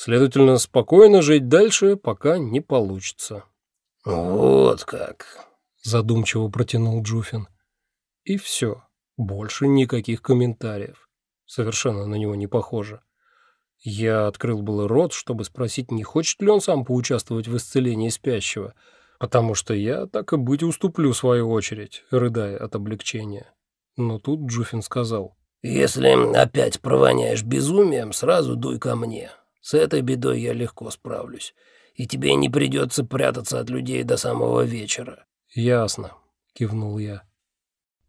Следовательно, спокойно жить дальше пока не получится. «Вот как», — задумчиво протянул Джуфин. И все. Больше никаких комментариев. Совершенно на него не похоже. Я открыл было рот, чтобы спросить, не хочет ли он сам поучаствовать в исцелении спящего, потому что я, так и быть, уступлю свою очередь, рыдая от облегчения. Но тут Джуфин сказал. «Если опять провоняешь безумием, сразу дуй ко мне. С этой бедой я легко справлюсь, и тебе не придется прятаться от людей до самого вечера». «Ясно», — кивнул я.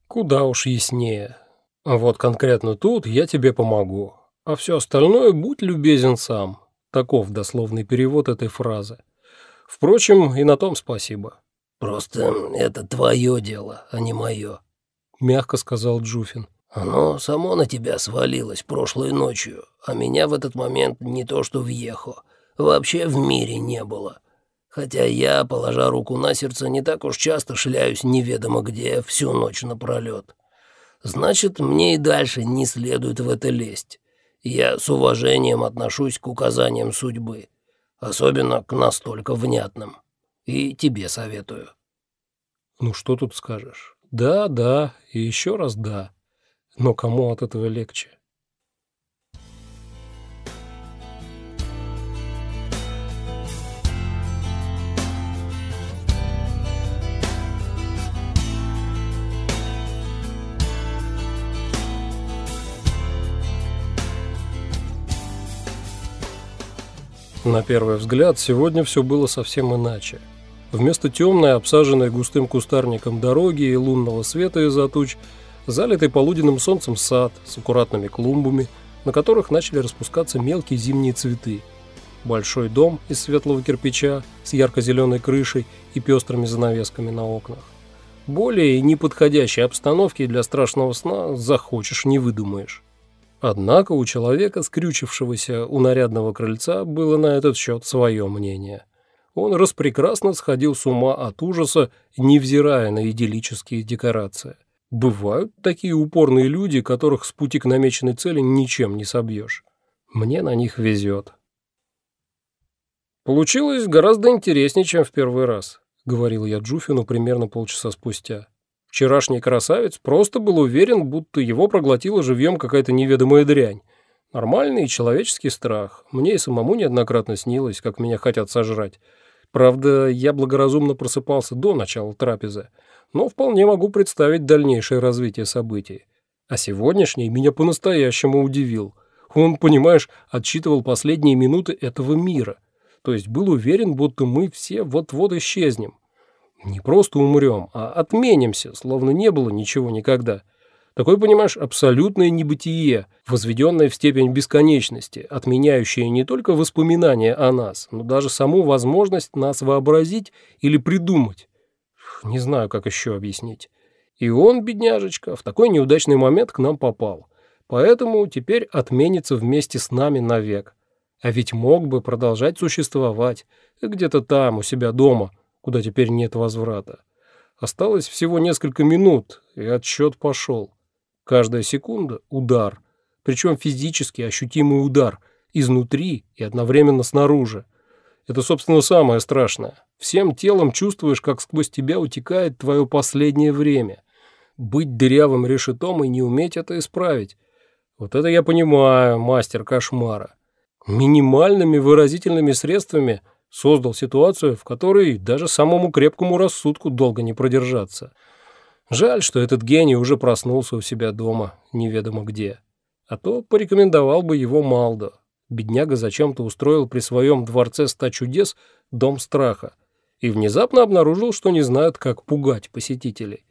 «Куда уж яснее. Вот конкретно тут я тебе помогу, а все остальное будь любезен сам». Таков дословный перевод этой фразы. Впрочем, и на том спасибо. «Просто это твое дело, а не мое», — мягко сказал Джуфин. «Оно само на тебя свалилось прошлой ночью, а меня в этот момент не то что въехало, вообще в мире не было. Хотя я, положа руку на сердце, не так уж часто шляюсь неведомо где всю ночь напролет. Значит, мне и дальше не следует в это лезть. Я с уважением отношусь к указаниям судьбы особенно к настолько внятным. И тебе советую». «Ну что тут скажешь? Да, да, и еще раз да. Но кому от этого легче?» На первый взгляд, сегодня все было совсем иначе. Вместо темной, обсаженной густым кустарником дороги и лунного света из-за туч, залитый полуденным солнцем сад с аккуратными клумбами, на которых начали распускаться мелкие зимние цветы. Большой дом из светлого кирпича с ярко-зеленой крышей и пестрыми занавесками на окнах. Более неподходящей обстановки для страшного сна захочешь не выдумаешь. Однако у человека, скрючившегося у нарядного крыльца, было на этот счет свое мнение. Он распрекрасно сходил с ума от ужаса, невзирая на идиллические декорации. Бывают такие упорные люди, которых с пути к намеченной цели ничем не собьешь. Мне на них везет. «Получилось гораздо интереснее, чем в первый раз», — говорил я Джуфину примерно полчаса спустя. Вчерашний красавец просто был уверен, будто его проглотила живьем какая-то неведомая дрянь. Нормальный человеческий страх. Мне и самому неоднократно снилось, как меня хотят сожрать. Правда, я благоразумно просыпался до начала трапезы, но вполне могу представить дальнейшее развитие событий. А сегодняшний меня по-настоящему удивил. Он, понимаешь, отсчитывал последние минуты этого мира. То есть был уверен, будто мы все вот-вот исчезнем. Не просто умрем, а отменимся, словно не было ничего никогда. Такое, понимаешь, абсолютное небытие, возведенное в степень бесконечности, отменяющее не только воспоминания о нас, но даже саму возможность нас вообразить или придумать. Не знаю, как еще объяснить. И он, бедняжечка, в такой неудачный момент к нам попал. Поэтому теперь отменится вместе с нами навек. А ведь мог бы продолжать существовать где-то там, у себя дома, куда теперь нет возврата. Осталось всего несколько минут, и отсчет пошел. Каждая секунда — удар, причем физически ощутимый удар, изнутри и одновременно снаружи. Это, собственно, самое страшное. Всем телом чувствуешь, как сквозь тебя утекает твое последнее время. Быть дырявым решетом и не уметь это исправить. Вот это я понимаю, мастер кошмара. Минимальными выразительными средствами — создал ситуацию, в которой даже самому крепкому рассудку долго не продержаться. Жаль, что этот гений уже проснулся у себя дома, неведомо где. А то порекомендовал бы его Малдо. Бедняга зачем-то устроил при своем дворце ста чудес дом страха и внезапно обнаружил, что не знают, как пугать посетителей.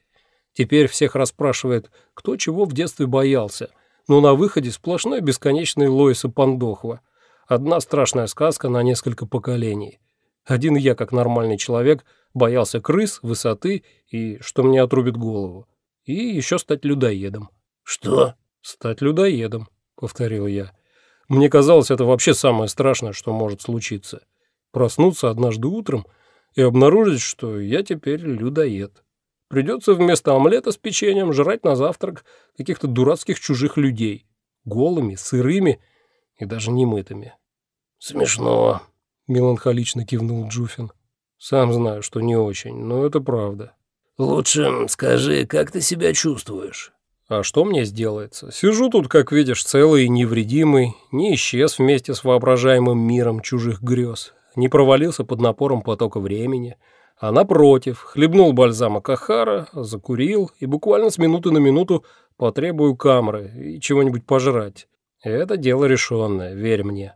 Теперь всех расспрашивает, кто чего в детстве боялся, но на выходе сплошной бесконечный Лоиса Пандохва – Одна страшная сказка на несколько поколений. Один я, как нормальный человек, боялся крыс, высоты и что мне отрубит голову. И еще стать людоедом. «Что?» «Стать людоедом», — повторил я. Мне казалось, это вообще самое страшное, что может случиться. Проснуться однажды утром и обнаружить, что я теперь людоед. Придется вместо омлета с печеньем жрать на завтрак каких-то дурацких чужих людей. Голыми, сырыми и даже немытыми. «Смешно», — меланхолично кивнул Джуфин. «Сам знаю, что не очень, но это правда». «Лучше скажи, как ты себя чувствуешь?» «А что мне сделается? Сижу тут, как видишь, целый и невредимый, не исчез вместе с воображаемым миром чужих грез, не провалился под напором потока времени, а напротив, хлебнул бальзама Кахара, закурил и буквально с минуты на минуту потребую камры и чего-нибудь пожрать. Это дело решенное, верь мне».